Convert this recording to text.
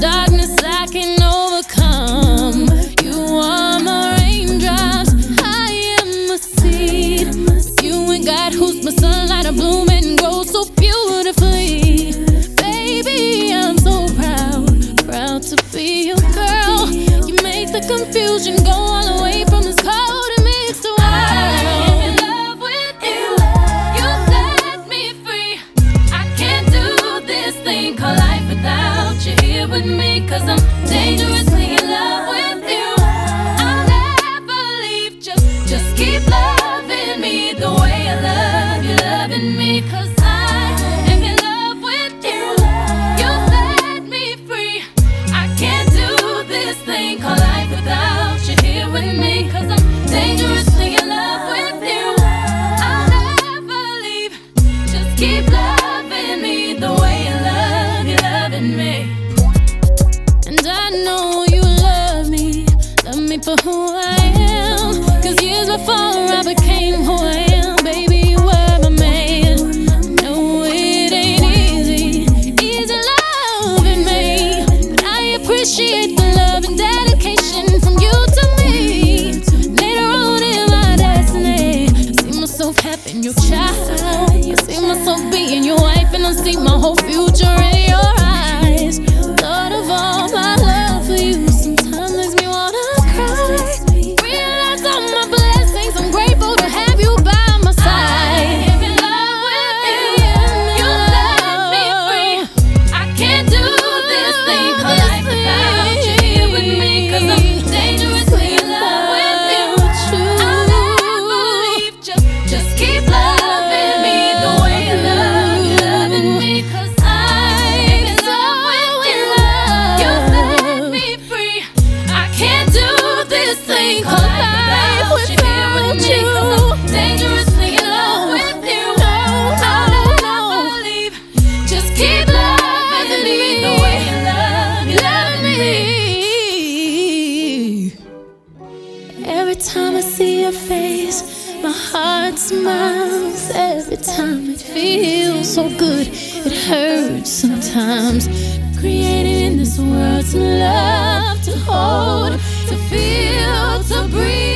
darkness I can overcome. You are my raindrops, I am a seed. You and God, who's my sunlight, so beautifully. Baby, I'm so proud, proud to be your girl. You make the confusion go all away. with me, cause I'm dangerously in love with you. I'll never leave, just, just keep loving me the way I love you, loving me, cause I am in love with you. You set me free, I can't do this thing called life without you here with I'm dangerously in love with you. I'll never leave, just keep loving me the way. who I am. Cause years before I became who I am, baby, you were my man. No, it ain't easy, easy loving me. But I appreciate the love and dedication from you to me. Later on in my destiny, I see myself having your child. I see myself being your wife, and I see my whole future in your eyes. Every time I see your face, my heart smiles. Every time it feels so good, it hurts sometimes. Created in this world to love, to hold, to feel, to breathe.